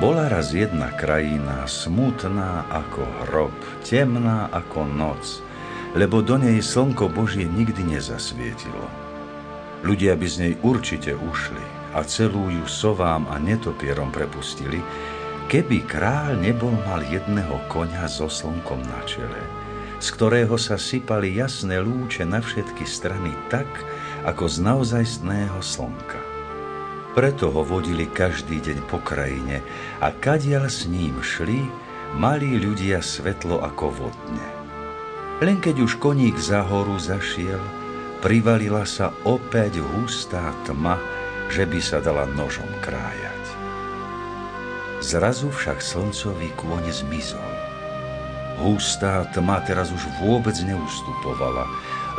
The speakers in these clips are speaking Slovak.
Bola raz jedna krajina, smutná ako hrob, temná ako noc, lebo do nej slnko Božie nikdy nezasvietilo. Ľudia by z nej určite ušli a celú ju sovám a netopierom prepustili, keby kráľ nebol mal jedného koňa so slnkom na čele, z ktorého sa sypali jasné lúče na všetky strany tak, ako z naozajstného slnka. Preto ho vodili každý deň po krajine a kadiaľ s ním šli, mali ľudia svetlo ako vodne. Len keď už koník za horu zašiel, privalila sa opäť hustá tma, že by sa dala nožom krájať. Zrazu však slncový kôň zmizol. Hustá tma teraz už vôbec neustupovala,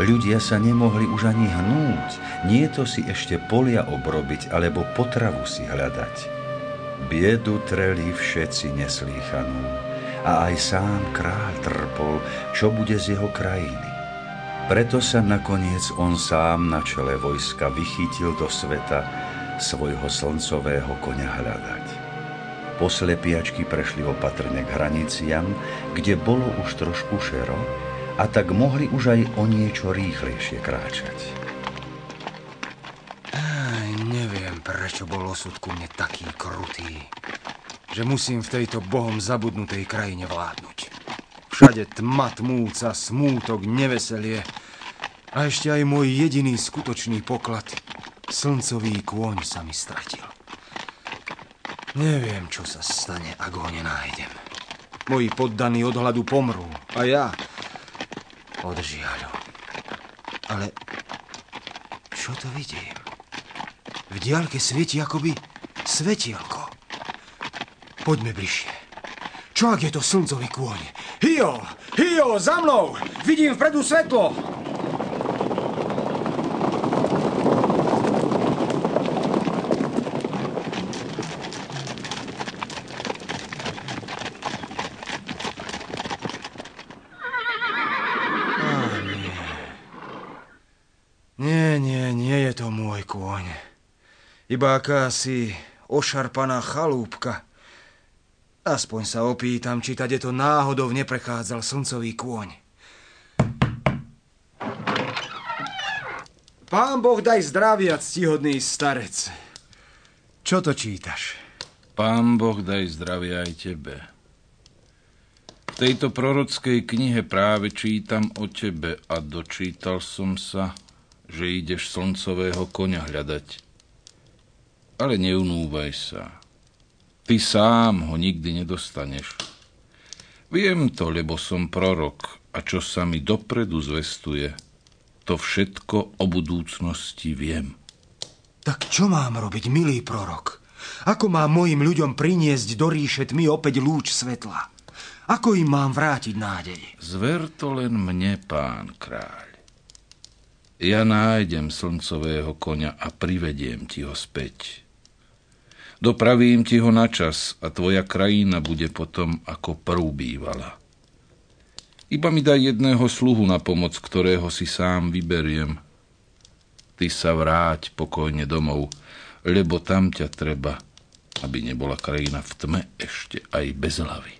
Ľudia sa nemohli už ani hnúť, nie to si ešte polia obrobiť alebo potravu si hľadať. Biedu treli všetci neslýchanú a aj sám kráľ trpol, čo bude z jeho krajiny. Preto sa nakoniec on sám na čele vojska vychytil do sveta svojho slncového koňa hľadať. Poslepiačky prešli opatrne k hraniciam, kde bolo už trošku šero, a tak mohli už aj o niečo rýchlejšie kráčať. Aj, neviem, prečo bol osud ku mne taký krutý, že musím v tejto bohom zabudnutej krajine vládnuť. Všade tma, tmúca, smútok, neveselie a ešte aj môj jediný skutočný poklad, slncový kôň sa mi stratil. Neviem, čo sa stane, ak ho nenájdem. Moji poddaní od hladu pomrú a ja od žiaľu. Ale čo to vidím? V diálke svieti akoby svetielko. Poďme bližšie. Čo ak je to slncový kôň? Hio! Hio, za mnou! Vidím vpredu svetlo! Iba akási ošarpaná chalúbka. Aspoň sa opýtam, či tade to náhodou neprechádzal slncový kôň. Pán Boh daj zdravia, ctihodný starec. Čo to čítaš? Pán Boh daj zdravia aj tebe. V tejto prorockej knihe práve čítam o tebe a dočítal som sa, že ideš slncového koňa hľadať ale neunúvaj sa. Ty sám ho nikdy nedostaneš. Viem to, lebo som prorok a čo sa mi dopredu zvestuje, to všetko o budúcnosti viem. Tak čo mám robiť, milý prorok? Ako mám mojim ľuďom priniesť do ríše tmy opäť lúč svetla? Ako im mám vrátiť nádej? Zver to len mne, pán kráľ. Ja nájdem slncového koňa a privediem ti ho späť. Dopravím ti ho na čas a tvoja krajina bude potom ako prv bývala. Iba mi daj jedného sluhu na pomoc, ktorého si sám vyberiem. Ty sa vráť pokojne domov, lebo tam ťa treba, aby nebola krajina v tme ešte aj bez hlavy.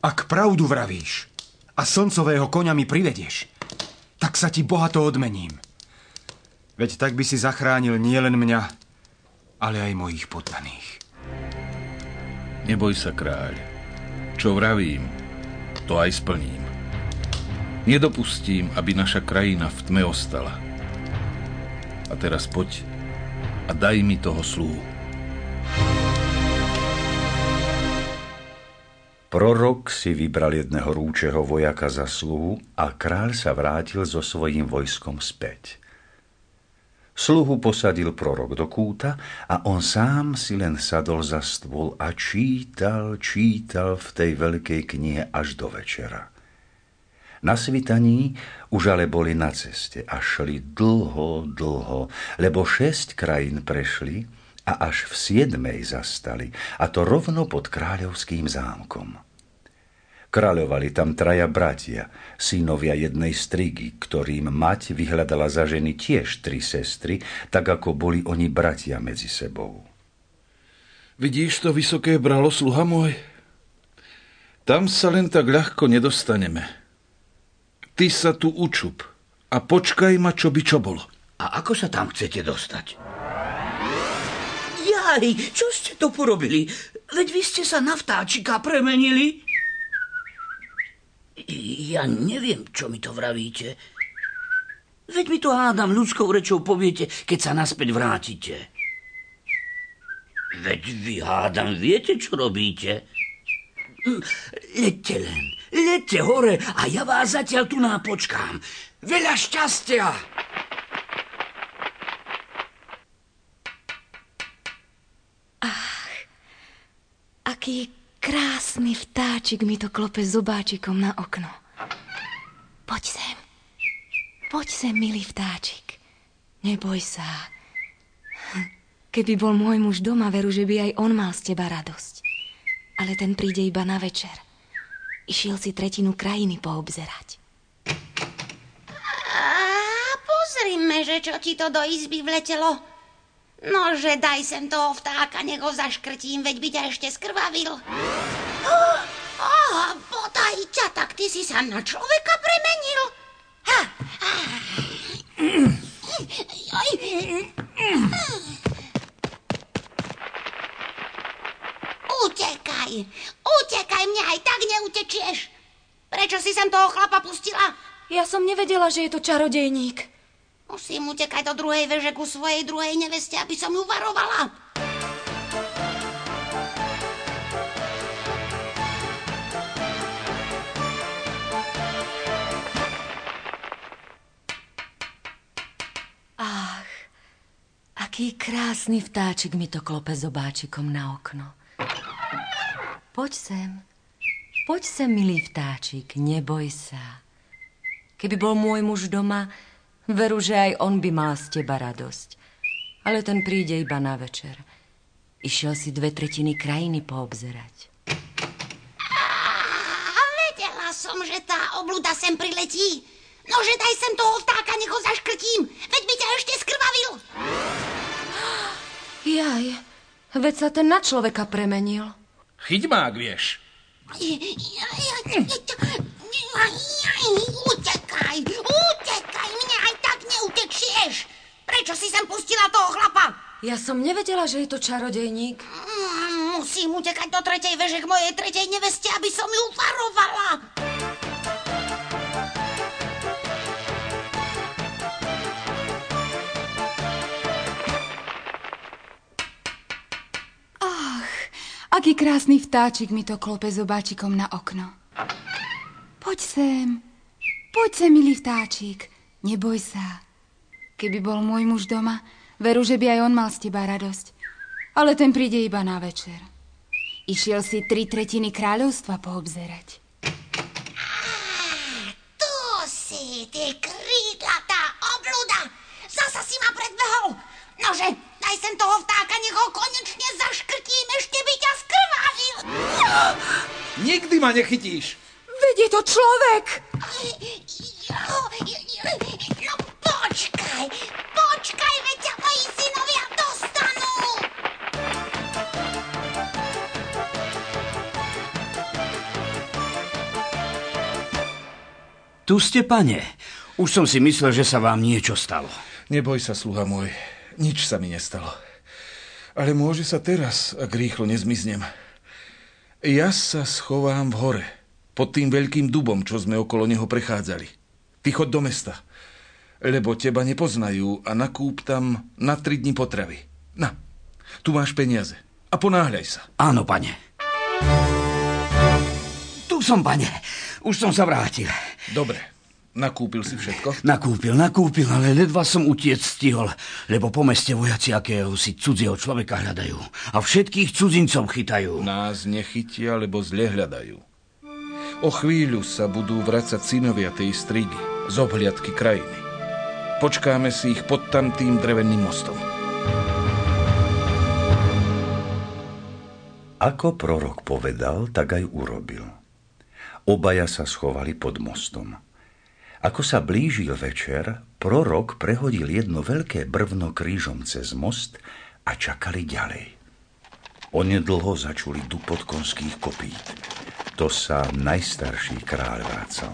Ak pravdu vravíš a slncového koňa mi privedieš, tak sa ti bohato odmením. Veď tak by si zachránil nielen mňa, ale aj mojich poddaných. Neboj sa, kráľ. Čo vravím, to aj splním. Nedopustím, aby naša krajina v tme ostala. A teraz poď a daj mi toho slúhu. Prorok si vybral jedného rúčeho vojaka za sluhu a kráľ sa vrátil so svojím vojskom späť. Sluhu posadil prorok do kúta a on sám si len sadol za stôl a čítal, čítal v tej veľkej knihe až do večera. Na svitaní už ale boli na ceste a šli dlho, dlho, lebo šesť krajín prešli a až v siedmej zastali, a to rovno pod kráľovským zámkom. Kráľovali tam traja bratia, synovia jednej strigy, ktorým mať vyhľadala za ženy tiež tri sestry, tak ako boli oni bratia medzi sebou. Vidíš to vysoké bralo, sluha môj? Tam sa len tak ľahko nedostaneme. Ty sa tu učup a počkaj ma, čo by čo bolo. A ako sa tam chcete dostať? Jaj, čo ste to porobili? Veď vy ste sa na vtáčika premenili. Ja neviem, čo mi to vravíte. Veď mi to hádam ľudskou rečou poviete, keď sa naspäť vrátite. Veď vy hádam, viete, čo robíte? Hm, leďte len, leďte hore a ja vás zatiaľ tu nápočkám. Veľa šťastia! Ach, aký krásny vtáčik mi to klope zubáčikom na okno. Poď sem. Poď sem, milý vtáčik. Neboj sa. Keby bol môj muž doma, veru, že by aj on mal z teba radosť. Ale ten príde iba na večer. Išiel si tretinu krajiny poobzerať. A pozrime, že čo ti to do izby vletelo. Nože daj sem toho vtáka, nech ho zaškrtím, veď by ťa ešte skrvavil. Oh, oh, podaj ťa, tak ty si sa na človeka premenil. Ha, ha. Utekaj, utekaj, mňa aj tak neutečieš. Prečo si sem toho chlapa pustila? Ja som nevedela, že je to čarodejník. Musím utekať do druhej veže ku svojej druhej neveste, aby som ju varovala. Ach, aký krásny vtáčik mi to klope zobáčikom na okno. Poď sem. Poď sem, milý vtáčik, neboj sa. Keby bol môj muž doma, veru, že aj on by mal z teba radosť. Ale ten príde iba na večer. Išiel si dve tretiny krajiny poobzerať. A vedela som, že tá obluda sem priletí. Nože daj sem toho vtáka, nech ho zaškrtím. Veď by ťa ešte skrvavil. Jaj, veď sa ten na človeka premenil. Chyť ma, ak vieš. Utekaj, utekaj, neutečieš. Prečo si sem pustila toho chlapa? Ja som nevedela, že je to čarodejník. Mm, Musím utekať do tretej veže k mojej tretej neveste, aby som ju varovala. Aký krásny vtáčik mi to klope zobáčikom na okno. Poď sem. Poď sem, milý vtáčik. Neboj sa. Keby bol môj muž doma, veru, že by aj on mal z teba radosť. Ale ten príde iba na večer. Išiel si tri tretiny kráľovstva poobzerať. Tu si, ty krídlatá obluda. Zasa si ma predbehol. Nože, daj sem toho vtáka, nech ho konečne zaškrtím, ešte by ťa skrvavil. Nikdy ma nechytíš. Veď je to človek! No počkaj, počkaj, Tu ste, pane. Už som si myslel, že sa vám niečo stalo. Neboj sa, sluha môj. Nič sa mi nestalo. Ale môže sa teraz, ak rýchlo nezmiznem. Ja sa schovám v hore, pod tým veľkým dubom, čo sme okolo neho prechádzali. Ty chod do mesta, lebo teba nepoznajú a nakúp tam na tri dni potravy. Na, tu máš peniaze a ponáhľaj sa. Áno, pane. Tu som, pane. Už som sa vrátil. Dobre, nakúpil si všetko? Nakúpil, nakúpil, ale ledva som utiec stihol, lebo po meste vojaci akého si cudzieho človeka hľadajú a všetkých cudzincov chytajú. Nás nechytia, lebo zle hľadajú. O chvíľu sa budú vracať synovia tej strigy z obhliadky krajiny. Počkáme si ich pod tamtým dreveným mostom. Ako prorok povedal, tak aj urobil. Obaja sa schovali pod mostom. Ako sa blížil večer, prorok prehodil jedno veľké brvno krížom cez most a čakali ďalej. Onedlho začuli dupot konských kopít. To sa najstarší kráľ vrácal.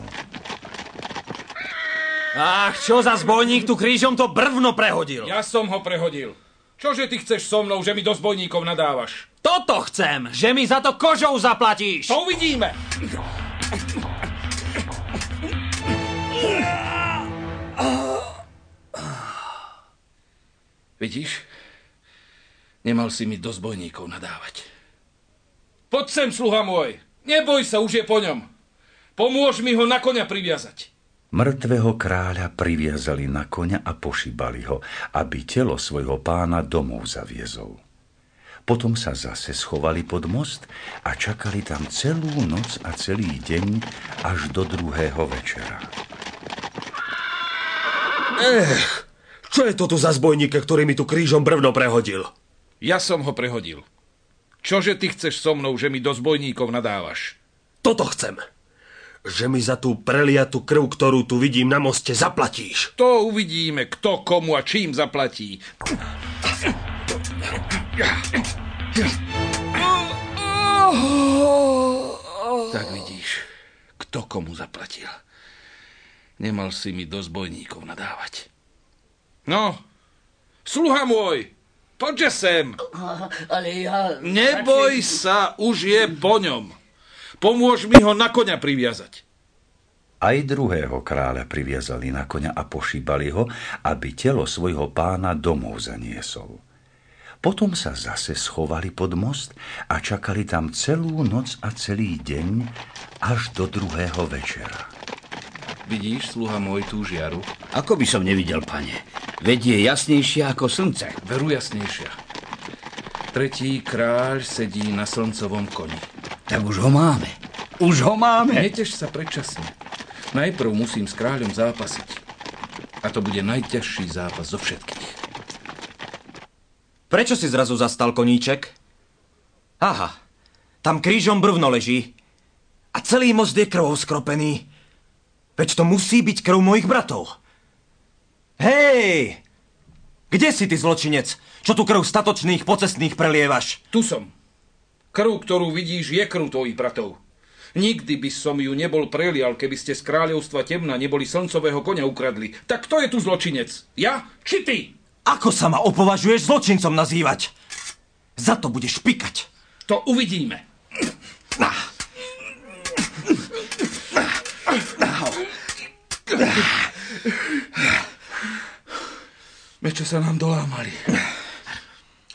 Ach, čo za zbojník tu krížom to brvno prehodil? Ja som ho prehodil. Čože ty chceš so mnou, že mi do zbojníkov nadávaš? Toto chcem, že mi za to kožou zaplatíš. To uvidíme. Vidíš? Nemal si mi do zbojníkov nadávať. Poď sem, sluha môj. Neboj sa, už je po ňom. Pomôž mi ho na konia priviazať. Mŕtvého kráľa priviazali na koňa a pošibali ho, aby telo svojho pána domov zaviezol. Potom sa zase schovali pod most a čakali tam celú noc a celý deň až do druhého večera. Ech, čo je to tu za zbojníka, ktorý mi tu krížom brvno prehodil? Ja som ho prehodil. Čože ty chceš so mnou, že mi do zbojníkov nadávaš? Toto chcem. Že mi za tú preliatú krv, ktorú tu vidím na moste, zaplatíš. To uvidíme, kto komu a čím zaplatí. Tak vidíš, kto komu zaplatil. Nemal si mi do zbojníkov nadávať. No, sluha môj, poďže sem. Ale ja... Neboj sa, už je po ňom. Pomôž mi ho na koňa priviazať. Aj druhého kráľa priviazali na koňa a pošíbali ho, aby telo svojho pána domov zaniesol. Potom sa zase schovali pod most a čakali tam celú noc a celý deň až do druhého večera. Vidíš, sluha môj, tú žiaru? Ako by som nevidel, pane. Veď je jasnejšia ako slnce. Veru jasnejšia. Tretí kráľ sedí na slncovom koni. Tak už ho máme. Už ho máme. Neteš sa predčasne. Najprv musím s kráľom zápasiť. A to bude najťažší zápas zo všetkých. Prečo si zrazu zastal koníček? Aha, tam krížom brvno leží. A celý most je krvou skropený. Veď to musí byť krv mojich bratov. Hej! Kde si ty, zločinec? Čo tu krv statočných pocestných prelievaš? Tu som. Krv, ktorú vidíš, je krv tvojich bratov. Nikdy by som ju nebol prelial, keby ste z kráľovstva temna neboli slncového konia ukradli. Tak kto je tu zločinec? Ja či ty? Ako sa ma opovažuješ zločincom nazývať? Za to budeš pikať. To uvidíme. Meče sa nám dolámali.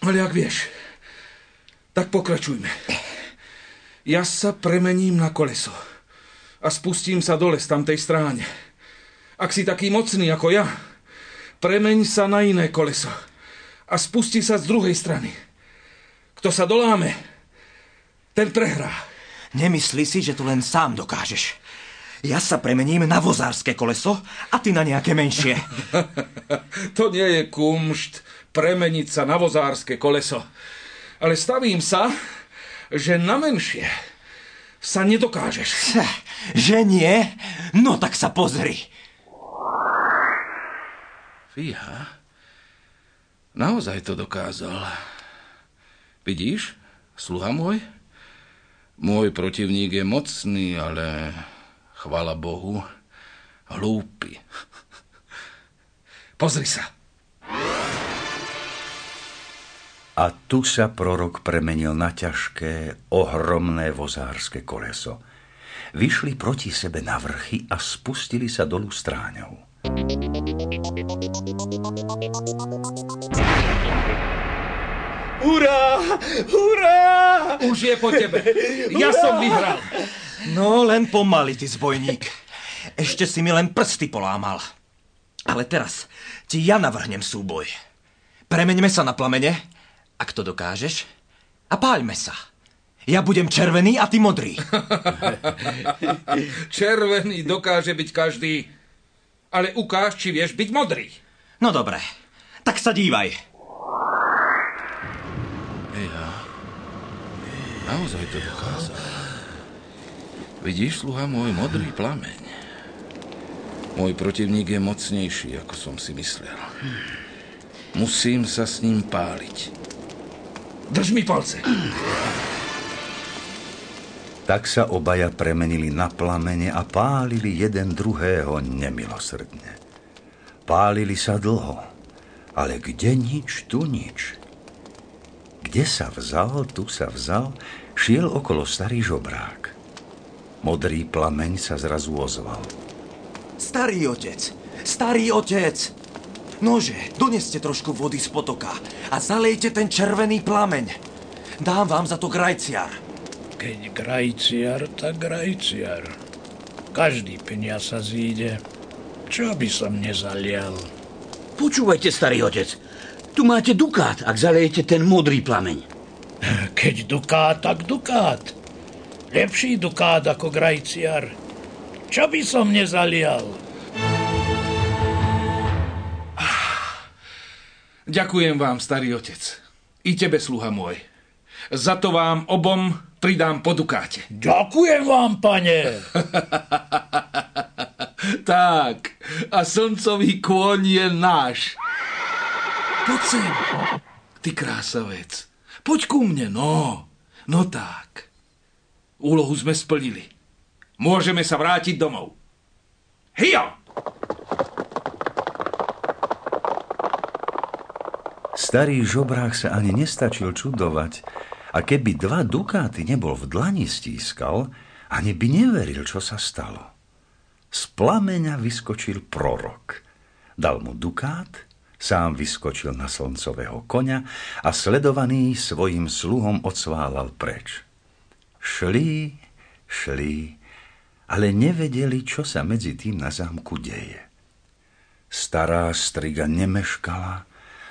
Ale ak vieš, tak pokračujme. Ja sa premením na koleso a spustím sa dole z tamtej stráne. Ak si taký mocný ako ja, premeň sa na iné koleso a spustí sa z druhej strany. Kto sa doláme, ten prehrá. Nemyslí si, že to len sám dokážeš. Ja sa premením na vozárske koleso a ty na nejaké menšie. to nie je kumšt premeniť sa na vozárske koleso. Ale stavím sa, že na menšie sa nedokážeš. Že nie? No tak sa pozri. Fíha, naozaj to dokázal. Vidíš, sluha môj? Môj protivník je mocný, ale chvala Bohu, hlúpy. Pozri sa. A tu sa prorok premenil na ťažké, ohromné vozárske koleso. Vyšli proti sebe na vrchy a spustili sa dolu stráňou. Hurá! Hurá! Už je po tebe. Ja som vyhral. No, len pomaly, ty zbojník. Ešte si mi len prsty polámal. Ale teraz ti ja navrhnem súboj. Premeňme sa na plamene, ak to dokážeš, a páľme sa. Ja budem červený a ty modrý. červený dokáže byť každý, ale ukáž, či vieš byť modrý. No dobre, tak sa dívaj. Ja. Naozaj to dokázal. Vidíš, sluha, môj modrý plameň. Môj protivník je mocnejší, ako som si myslel. Musím sa s ním páliť. Drž mi palce. Tak sa obaja premenili na plamene a pálili jeden druhého nemilosrdne. Pálili sa dlho, ale kde nič, tu nič. Kde sa vzal, tu sa vzal, šiel okolo starý žobrák. Modrý plameň sa zrazu ozval. Starý otec, starý otec, Nože, doneste trošku vody z potoka a zalejte ten červený plameň. Dám vám za to grajciar. Keď grajciar, tak grajciar. Každý peniaz sa zíde. Čo by som nezalial? Počúvajte, starý otec. Tu máte dukát, ak zalejete ten modrý plameň. Keď dukát, tak dukát. Lepší dukát ako grajciar. Čo by som nezalial? Ďakujem vám, starý otec. I tebe, sluha môj. Za to vám obom pridám po dukáte. Ďakujem vám, pane. tak, a slncový kôň je náš. Poď sem, ty krásavec. Poď ku mne, no. No tak. Úlohu sme splnili. Môžeme sa vrátiť domov. Hio! Starý žobrák sa ani nestačil čudovať, a keby dva dukáty nebol v dlani stískal, ani by neveril, čo sa stalo. Z plameňa vyskočil prorok. Dal mu dukát, sám vyskočil na slncového koňa a sledovaný svojim sluhom odsválal preč. Šli, šli, ale nevedeli, čo sa medzi tým na zámku deje. Stará striga nemeškala,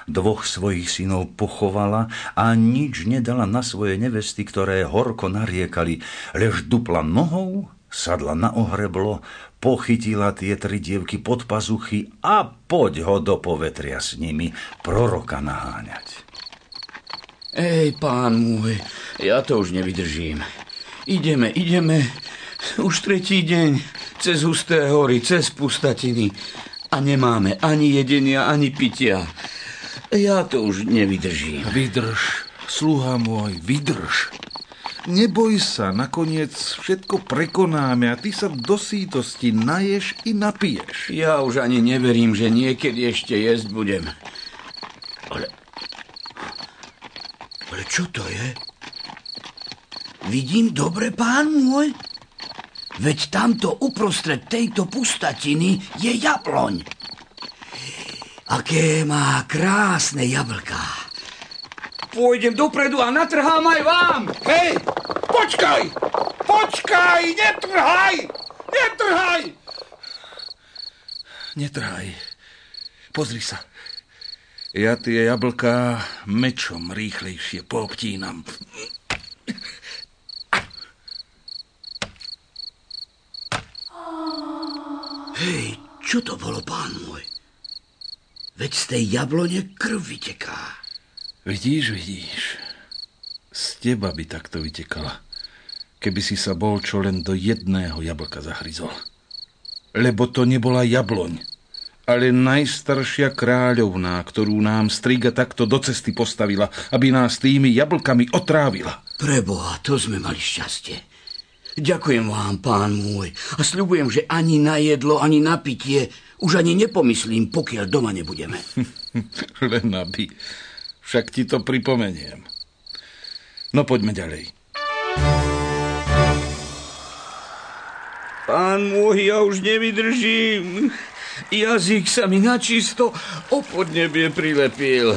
dvoch svojich synov pochovala a nič nedala na svoje nevesty, ktoré horko nariekali, lež dupla nohou, sadla na ohreblo, pochytila tie tri dievky pod pazuchy a poď ho do povetria s nimi proroka naháňať. Ej, pán môj, ja to už nevydržím. Ideme, ideme. Už tretí deň cez husté hory, cez pustatiny. A nemáme ani jedenia, ani pitia. Ja to už nevydržím. Vydrž, sluha môj, vydrž. Neboj sa, nakoniec všetko prekonáme a ty sa do sítosti naješ i napiješ. Ja už ani neverím, že niekedy ešte jesť budem. Ale... Ale čo to je? Vidím dobre, pán môj? Veď tamto uprostred tejto pustatiny je jabloň. Aké má krásne jablká. Pôjdem dopredu a natrhám aj vám. Hej, počkaj! Počkaj, netrhaj! Netrhaj! Netrhaj. Pozri sa. Ja tie jablká mečom rýchlejšie poobtínam. Hej, čo to bolo, pán môj? Veď z tej jablone krv vyteká. Vidíš, vidíš. Z teba by takto vytekala, keby si sa bol čo len do jedného jablka zahryzol. Lebo to nebola jabloň, ale najstaršia kráľovná, ktorú nám striga takto do cesty postavila, aby nás tými jablkami otrávila. Preboha, to sme mali šťastie. Ďakujem vám, pán môj, a sľubujem, že ani na jedlo, ani na pitie už ani nepomyslím, pokiaľ doma nebudeme. Len aby. Však ti to pripomeniem. No poďme ďalej. Pán môj, ja už nevydržím. Jazyk sa mi načisto o podnebie prilepil.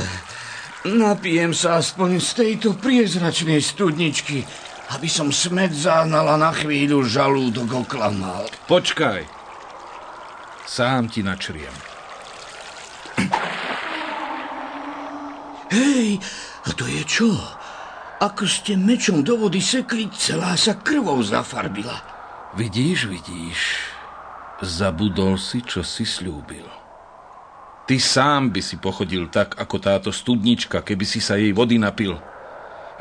Napijem sa aspoň z tejto priezračnej studničky aby som smet zahnala na chvíľu žalúdok oklamal. Počkaj. Sám ti načriem. Hej, a to je čo? Ako ste mečom do vody sekli, celá sa krvou zafarbila. Vidíš, vidíš. Zabudol si, čo si slúbil. Ty sám by si pochodil tak, ako táto studnička, keby si sa jej vody napil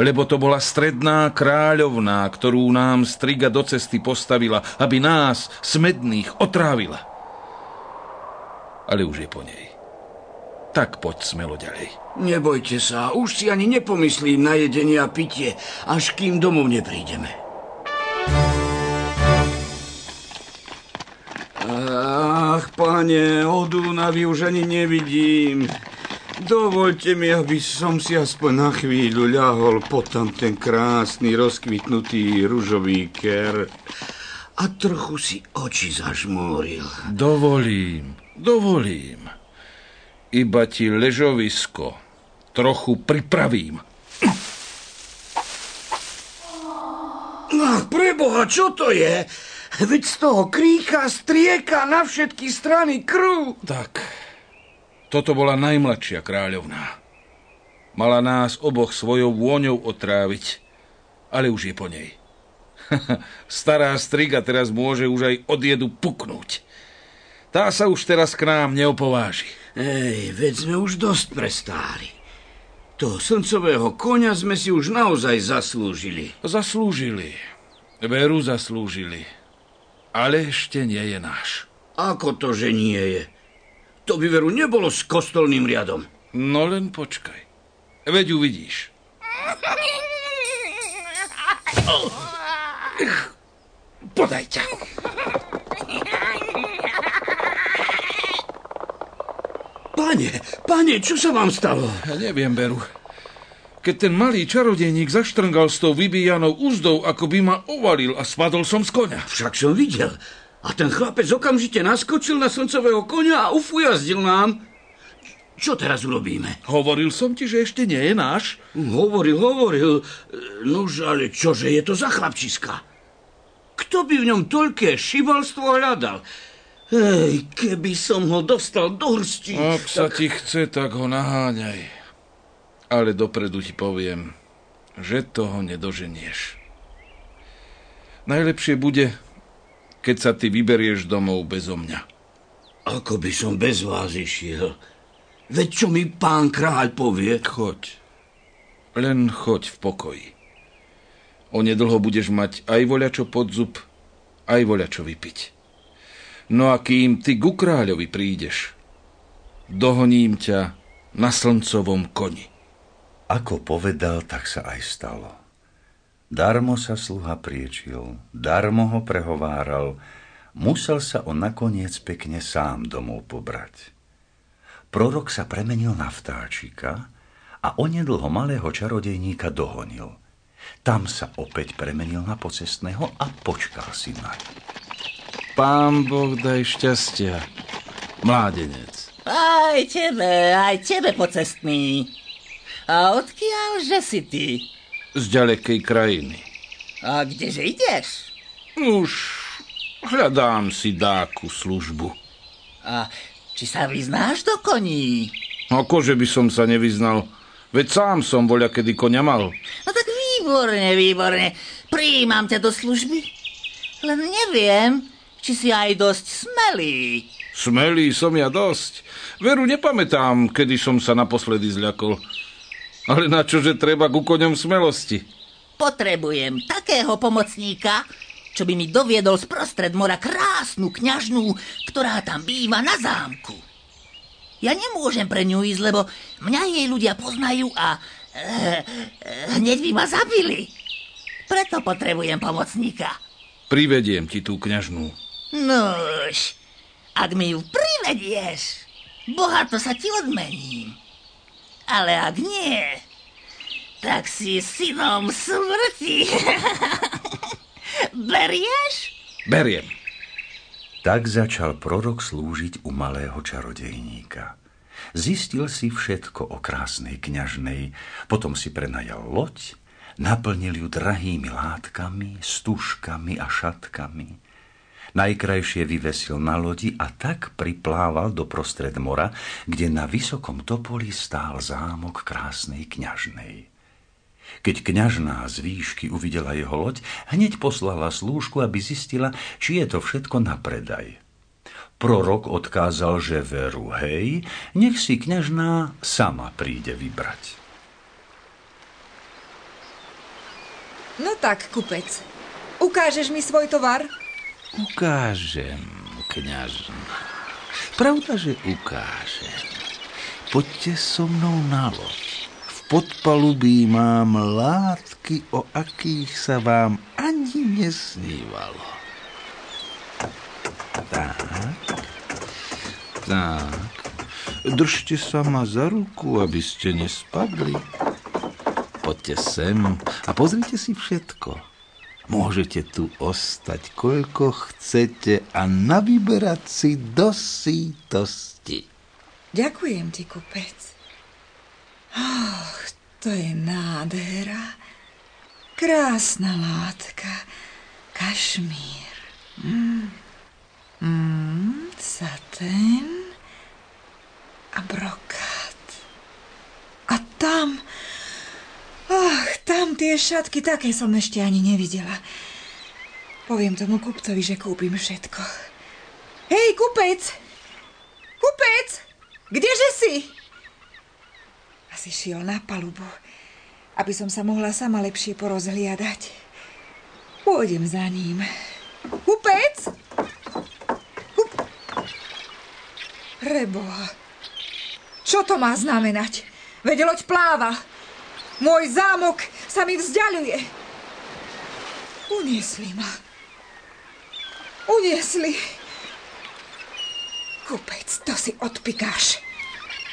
lebo to bola stredná kráľovná, ktorú nám striga do cesty postavila, aby nás, smedných, otrávila. Ale už je po nej. Tak poď smelo ďalej. Nebojte sa, už si ani nepomyslím na jedenie a pitie, až kým domov neprídeme. Ach, pane, od únavy už ani nevidím. Dovolte mi, aby som si aspoň na chvíľu ľahol pod tam ten krásny, rozkvitnutý ružový ker a trochu si oči zažmúril. Dovolím, dovolím. Iba ti ležovisko trochu pripravím. Ach, preboha, čo to je? Veď z toho kríka strieka na všetky strany krv. Tak, toto bola najmladšia kráľovná. Mala nás oboch svojou vôňou otráviť, ale už je po nej. Stará striga teraz môže už aj od jedu puknúť. Tá sa už teraz k nám neopováži. Ej, veď sme už dosť prestáli. To slncového konia sme si už naozaj zaslúžili. Zaslúžili. Veru zaslúžili. Ale ešte nie je náš. Ako to, že nie je? To by veru nebolo s kostolným riadom. No len počkaj. Veď uvidíš. Podaj ťa. Pane, pane, čo sa vám stalo? Ja neviem, Beru. Keď ten malý čarodejník zaštrngal s tou vybíjanou úzdou, ako by ma ovalil a spadol som z konia. Však som videl. A ten chlapec okamžite naskočil na slncového konia a ufujazdil nám. Čo teraz urobíme? Hovoril som ti, že ešte nie je náš. Hovoril, hovoril. Nož, ale čože je to za chlapčiska? Kto by v ňom toľké šibalstvo hľadal? Hej, keby som ho dostal do hrsti. Ak sa ti chce, tak ho naháňaj. Ale dopredu ti poviem, že toho nedoženieš. Najlepšie bude, keď sa ty vyberieš domov bezo mňa. Ako by som bez vás išiel? Veď čo mi pán kráľ povie? Choď. Len choď v pokoji. Onedlho budeš mať aj voľačo pod zub, aj voľačo vypiť. No a kým ty ku kráľovi prídeš, dohoním ťa na slncovom koni. Ako povedal, tak sa aj stalo. Darmo sa sluha priečil, darmo ho prehováral, musel sa on nakoniec pekne sám domov pobrať. Prorok sa premenil na vtáčika a onedlho malého čarodejníka dohonil. Tam sa opäť premenil na pocestného a počkal si na Pán Boh daj šťastia, mládenec. Aj tebe, aj tebe pocestný. A odkiaľ, že si ty? Z ďalekej krajiny. A kdeže ideš? Už hľadám si dáku službu. A či sa vyznáš do koní? Akože by som sa nevyznal. Veď sám som voľa kedy konia mal. No tak výborne, výborne. Prijímam ťa do služby. Len neviem, či si aj dosť smelý. Smelý som ja dosť. Veru nepamätám, kedy som sa naposledy zľakol. Ale na čože treba ku koňom smelosti? Potrebujem takého pomocníka, čo by mi doviedol z prostred mora krásnu kňažnú, ktorá tam býva na zámku. Ja nemôžem pre ňu ísť, lebo mňa jej ľudia poznajú a e, e, hneď by ma zabili. Preto potrebujem pomocníka. Privediem ti tú kňažnú. Nož, ak mi ju privedieš, bohato sa ti odmením. Ale ak nie, tak si synom smrti. Berieš? Beriem. Tak začal prorok slúžiť u malého čarodejníka. Zistil si všetko o krásnej kňažnej, potom si prenajal loď, naplnil ju drahými látkami, stužkami a šatkami Najkrajšie vyvesil na lodi a tak priplával do prostred mora, kde na vysokom topoli stál zámok krásnej kňažnej. Keď kňažná z výšky uvidela jeho loď, hneď poslala slúžku, aby zistila, či je to všetko na predaj. Prorok odkázal, že veru, hej, nech si kňažná sama príde vybrať. No tak, kupec, ukážeš mi svoj tovar? Ukážem, kňažna. Pravda, že ukážem. Poďte so mnou na loď. V podpalubí mám látky, o akých sa vám ani nesnívalo. Tak. Tak. Držte sa ma za ruku, aby ste nespadli. Poďte sem a pozrite si všetko. Môžete tu ostať, koľko chcete a navyberať si do sítosti. Ďakujem ti, kupec. Oh, to je nádhera. Krásna látka. Kašmír. Mm. Mm, saten a brokát. A tam... Ach, tam tie šatky, také som ešte ani nevidela. Poviem tomu kupcovi, že kúpim všetko. Hej, kupec! Kupec! Kdeže si? Asi šiel na palubu, aby som sa mohla sama lepšie porozhliadať. Pôjdem za ním. Kupec! Kup... Preboha, čo to má znamenať? Veď loď pláva. Môj zámok sa mi vzdialuje. Uniesli ma. Uniesli. Kupec, to si odpikáš.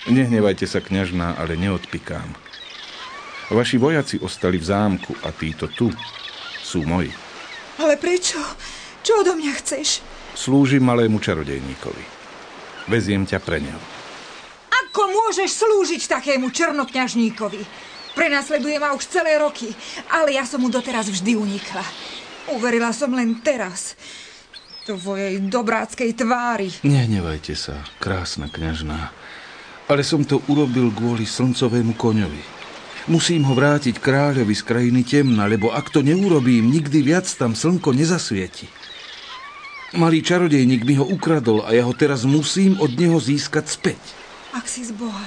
Nehnevajte sa, kňažná, ale neodpikám. Vaši vojaci ostali v zámku a títo tu sú moji. Ale prečo? Čo odo mňa chceš? Slúžim malému čarodejníkovi. Veziem ťa pre neho. Ako môžeš slúžiť takému černokňažníkovi? Prenasleduje ma už celé roky, ale ja som mu doteraz vždy unikla. Uverila som len teraz tvojej dobráckej tvári. Nehnevajte sa, krásna kňažná. Ale som to urobil kvôli slncovému koňovi. Musím ho vrátiť kráľovi z krajiny temna, lebo ak to neurobím, nikdy viac tam slnko nezasvieti. Malý čarodejník mi ho ukradol a ja ho teraz musím od neho získať späť. Ak si z Boha,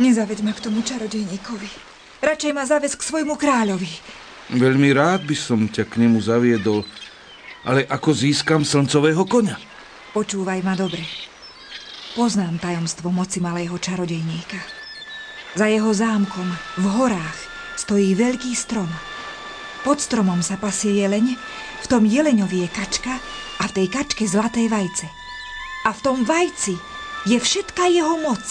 nezaveď ma k tomu čarodejníkovi. Radšej ma zavez k svojmu kráľovi. Veľmi rád by som ťa k nemu zaviedol, ale ako získam slncového koňa? Počúvaj ma dobre. Poznám tajomstvo moci malého čarodejníka. Za jeho zámkom v horách stojí veľký strom. Pod stromom sa pasie jeleň, v tom jeleňovi je kačka a v tej kačke zlaté vajce. A v tom vajci je všetká jeho moc,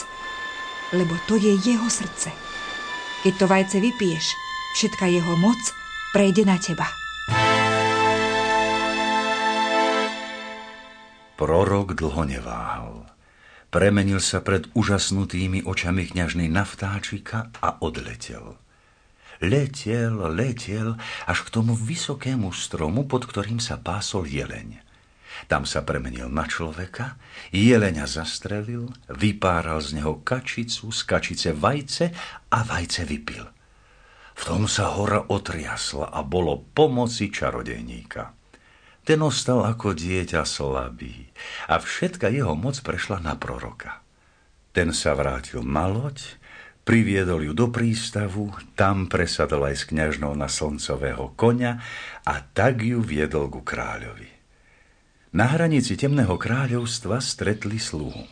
lebo to je jeho srdce. Keď to vajce vypiješ, všetka jeho moc prejde na teba. Prorok dlho neváhal. Premenil sa pred úžasnutými očami kňažnej na vtáčika a odletel. Letel, letel až k tomu vysokému stromu, pod ktorým sa pásol jeleň. Tam sa premenil na človeka, jelenia zastrelil, vypáral z neho kačicu, z kačice vajce a vajce vypil. V tom sa hora otriasla a bolo pomoci čarodejníka. Ten ostal ako dieťa slabý a všetka jeho moc prešla na proroka. Ten sa vrátil na loď, priviedol ju do prístavu, tam presadol aj s kňažnou na slncového konia a tak ju viedol ku kráľovi. Na hranici temného kráľovstva stretli sluhu.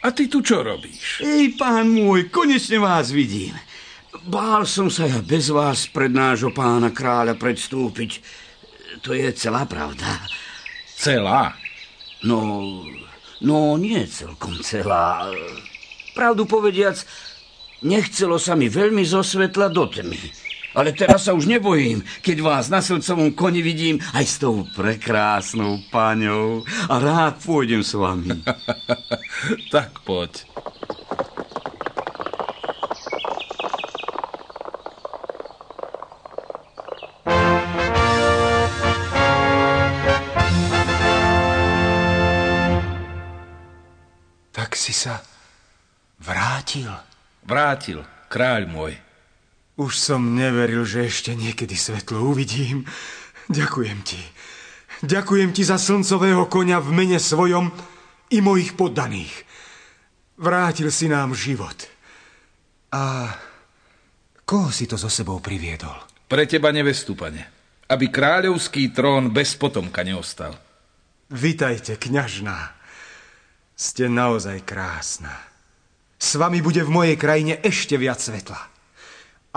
A ty tu čo robíš? Ej, pán môj, konečne vás vidím. Bál som sa ja bez vás pred nášho pána kráľa predstúpiť. To je celá pravda. Celá? No, no nie celkom celá. Pravdu povediac, nechcelo sa mi veľmi zo svetla do tmy. Ale teraz sa už nebojím, keď vás na srdcovom koni vidím aj s tou prekrásnou páňou a rád pôjdem s vami. tak poď. Tak si sa vrátil. Vrátil, kráľ môj. Už som neveril, že ešte niekedy svetlo uvidím. Ďakujem ti. Ďakujem ti za slncového konia v mene svojom i mojich poddaných. Vrátil si nám život. A koho si to so sebou priviedol? Pre teba nevestu, pane. Aby kráľovský trón bez potomka neostal. Vitajte, kňažná. Ste naozaj krásna. S vami bude v mojej krajine ešte viac svetla.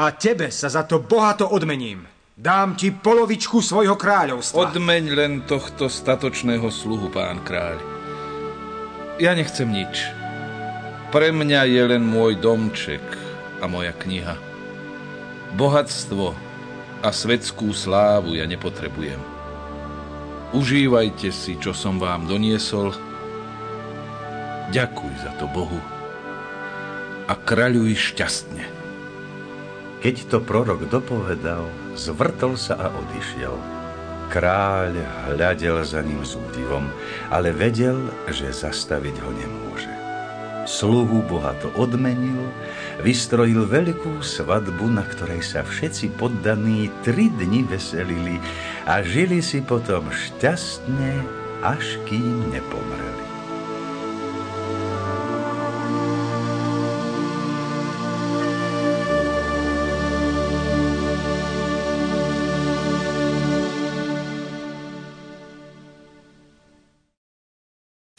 A tebe sa za to bohato odmením. Dám ti polovičku svojho kráľovstva. Odmeň len tohto statočného sluhu, pán kráľ. Ja nechcem nič. Pre mňa je len môj domček a moja kniha. Bohatstvo a svetskú slávu ja nepotrebujem. Užívajte si, čo som vám doniesol. Ďakuj za to Bohu a kráľuj šťastne. Keď to prorok dopovedal, zvrtol sa a odišiel. Kráľ hľadel za ním s údivom, ale vedel, že zastaviť ho nemôže. Sluhu Boha to odmenil, vystrojil veľkú svadbu, na ktorej sa všetci poddaní tri dni veselili a žili si potom šťastne, až kým nepomreli.